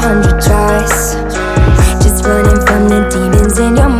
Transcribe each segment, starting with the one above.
hundred tries Just running from the demons in your mind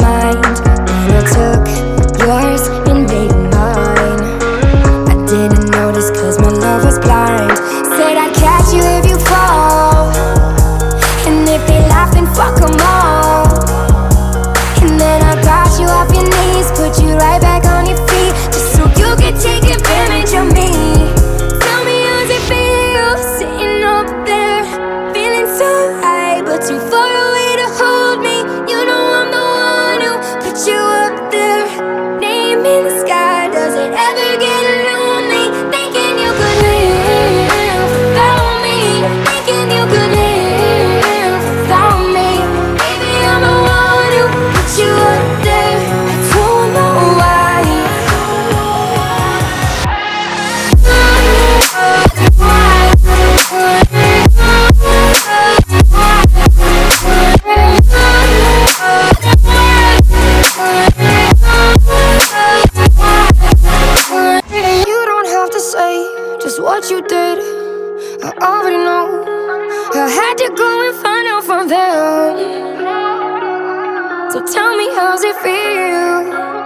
you go and find out from them. So tell me how's it feel?